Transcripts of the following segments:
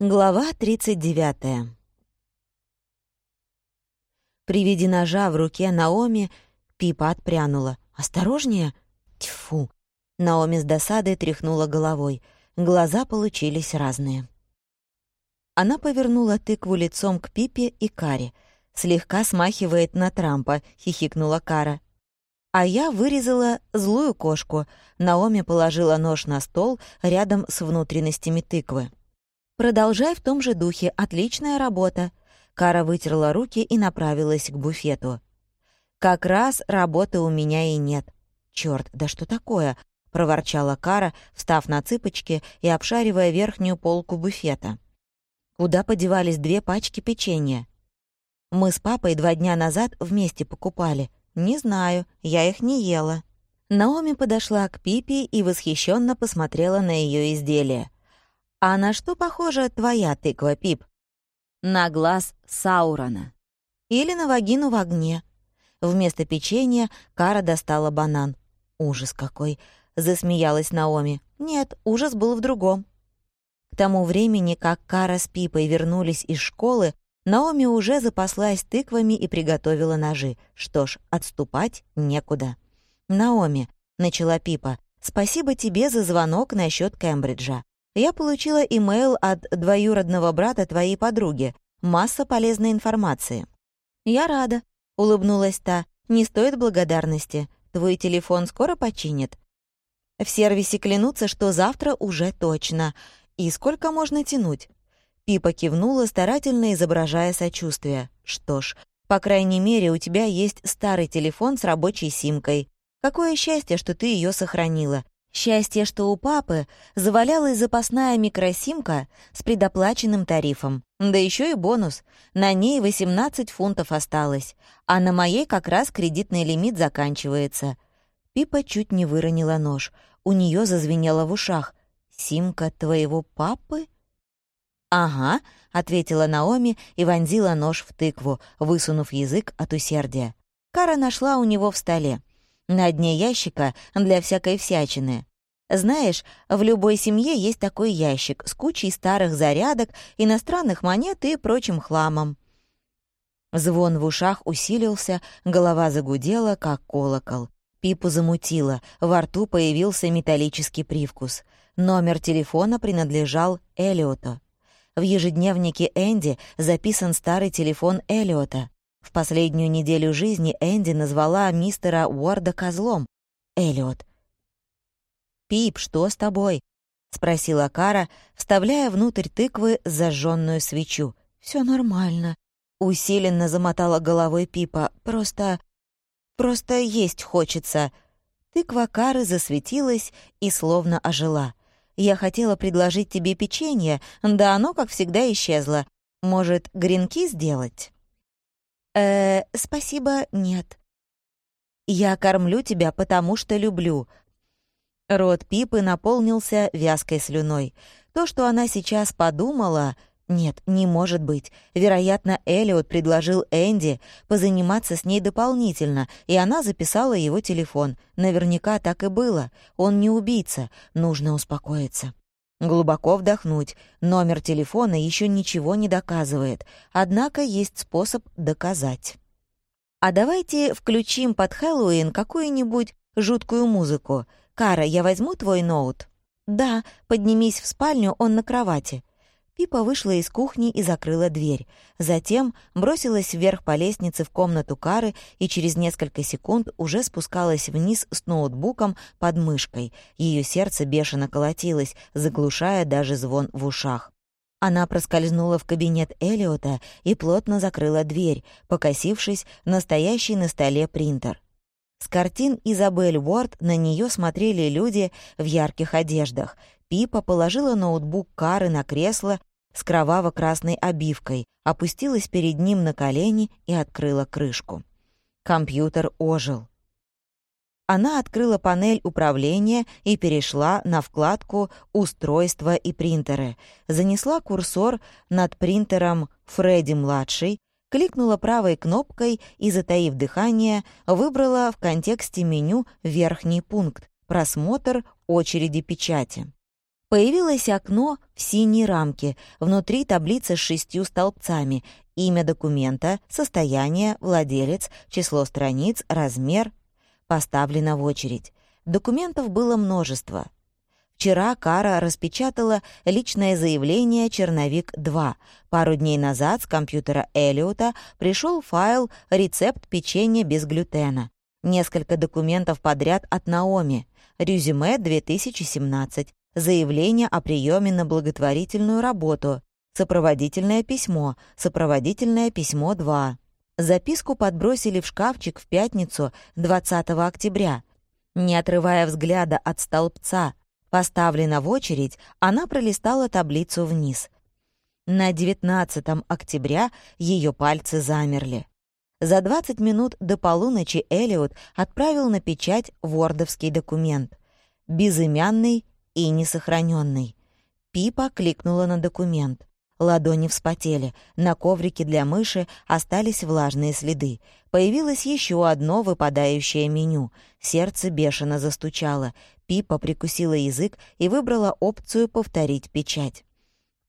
Глава 39. При виде ножа в руке Наоми Пипа отпрянула. «Осторожнее!» Тьфу! Наоми с досадой тряхнула головой. Глаза получились разные. Она повернула тыкву лицом к Пипе и Каре. «Слегка смахивает на Трампа», — хихикнула Кара. А я вырезала злую кошку. Наоми положила нож на стол рядом с внутренностями тыквы. «Продолжай в том же духе. Отличная работа». Кара вытерла руки и направилась к буфету. «Как раз работы у меня и нет». «Чёрт, да что такое?» — проворчала Кара, встав на цыпочки и обшаривая верхнюю полку буфета. Куда подевались две пачки печенья? Мы с папой два дня назад вместе покупали. Не знаю, я их не ела. Наоми подошла к Пипи и восхищенно посмотрела на ее изделие. «А на что похожа твоя тыква, Пип?» «На глаз Саурона». «Или на вагину в огне». Вместо печенья Кара достала банан. «Ужас какой!» — засмеялась Наоми. «Нет, ужас был в другом». К тому времени, как Кара с Пипой вернулись из школы, Наоми уже запаслась тыквами и приготовила ножи. Что ж, отступать некуда. «Наоми», — начала Пипа, — «спасибо тебе за звонок насчет Кембриджа. Я получила имейл от двоюродного брата твоей подруги. Масса полезной информации». «Я рада», — улыбнулась та. «Не стоит благодарности. Твой телефон скоро починят». «В сервисе клянутся, что завтра уже точно. И сколько можно тянуть?» Пипа кивнула, старательно изображая сочувствие. «Что ж, по крайней мере, у тебя есть старый телефон с рабочей симкой. Какое счастье, что ты ее сохранила. Счастье, что у папы завалялась запасная микросимка с предоплаченным тарифом. Да еще и бонус. На ней 18 фунтов осталось, а на моей как раз кредитный лимит заканчивается. Пипа чуть не выронила нож. У нее зазвенело в ушах. «Симка твоего папы?» «Ага», — ответила Наоми и вонзила нож в тыкву, высунув язык от усердия. Кара нашла у него в столе. На дне ящика для всякой всячины. Знаешь, в любой семье есть такой ящик с кучей старых зарядок, иностранных монет и прочим хламом. Звон в ушах усилился, голова загудела, как колокол. Пипу замутило, во рту появился металлический привкус. Номер телефона принадлежал Элиоту. В ежедневнике Энди записан старый телефон Элиота. В последнюю неделю жизни Энди назвала мистера Уорда козлом. Эллиот. «Пип, что с тобой?» — спросила Кара, вставляя внутрь тыквы зажженную свечу. Все нормально», — усиленно замотала головой Пипа. «Просто... просто есть хочется». Тыква Кары засветилась и словно ожила. «Я хотела предложить тебе печенье, да оно, как всегда, исчезло. Может, гренки сделать?» «Э, спасибо, нет». «Я кормлю тебя, потому что люблю». Рот Пипы наполнился вязкой слюной. То, что она сейчас подумала... Нет, не может быть. Вероятно, Элиот предложил Энди позаниматься с ней дополнительно, и она записала его телефон. Наверняка так и было. Он не убийца. Нужно успокоиться. Глубоко вдохнуть. Номер телефона еще ничего не доказывает, однако есть способ доказать. А давайте включим под Хэллоуин какую-нибудь жуткую музыку. Кара, я возьму твой ноут? Да, поднимись в спальню, он на кровати. Пипа вышла из кухни и закрыла дверь. Затем бросилась вверх по лестнице в комнату Кары и через несколько секунд уже спускалась вниз с ноутбуком под мышкой. Ее сердце бешено колотилось, заглушая даже звон в ушах. Она проскользнула в кабинет Элиота и плотно закрыла дверь, покосившись на стоящий на столе принтер. С картин Изабель Уорд на нее смотрели люди в ярких одеждах. Пипа положила ноутбук Кары на кресло с кроваво-красной обивкой, опустилась перед ним на колени и открыла крышку. Компьютер ожил. Она открыла панель управления и перешла на вкладку «Устройства и принтеры», занесла курсор над принтером «Фредди-младший», кликнула правой кнопкой и, затаив дыхание, выбрала в контексте меню верхний пункт «Просмотр очереди печати». Появилось окно в синей рамке, внутри таблица с шестью столбцами, имя документа, состояние, владелец, число страниц, размер. Поставлено в очередь. Документов было множество. Вчера Кара распечатала личное заявление «Черновик-2». Пару дней назад с компьютера Элиота пришел файл «Рецепт печенья без глютена». Несколько документов подряд от Наоми. Резюме 2017 заявление о приеме на благотворительную работу, сопроводительное письмо, сопроводительное письмо 2. Записку подбросили в шкафчик в пятницу 20 октября. Не отрывая взгляда от столбца, поставлена в очередь, она пролистала таблицу вниз. На 19 октября ее пальцы замерли. За 20 минут до полуночи Элиот отправил на печать вордовский документ. Безымянный и несохраненный. Пипа кликнула на документ. Ладони вспотели, на коврике для мыши остались влажные следы. Появилось еще одно выпадающее меню. Сердце бешено застучало. Пипа прикусила язык и выбрала опцию «Повторить печать».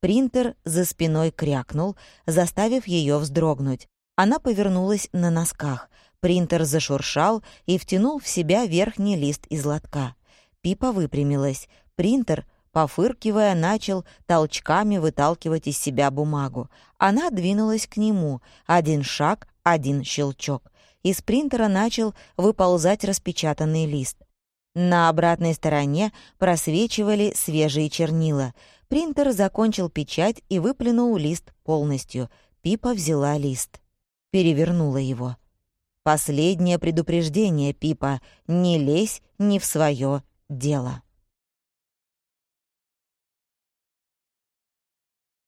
Принтер за спиной крякнул, заставив ее вздрогнуть. Она повернулась на носках. Принтер зашуршал и втянул в себя верхний лист из лотка. Пипа выпрямилась. Принтер, пофыркивая, начал толчками выталкивать из себя бумагу. Она двинулась к нему. Один шаг, один щелчок. Из принтера начал выползать распечатанный лист. На обратной стороне просвечивали свежие чернила. Принтер закончил печать и выплюнул лист полностью. Пипа взяла лист. Перевернула его. «Последнее предупреждение, Пипа. Не лезь не в свое дело».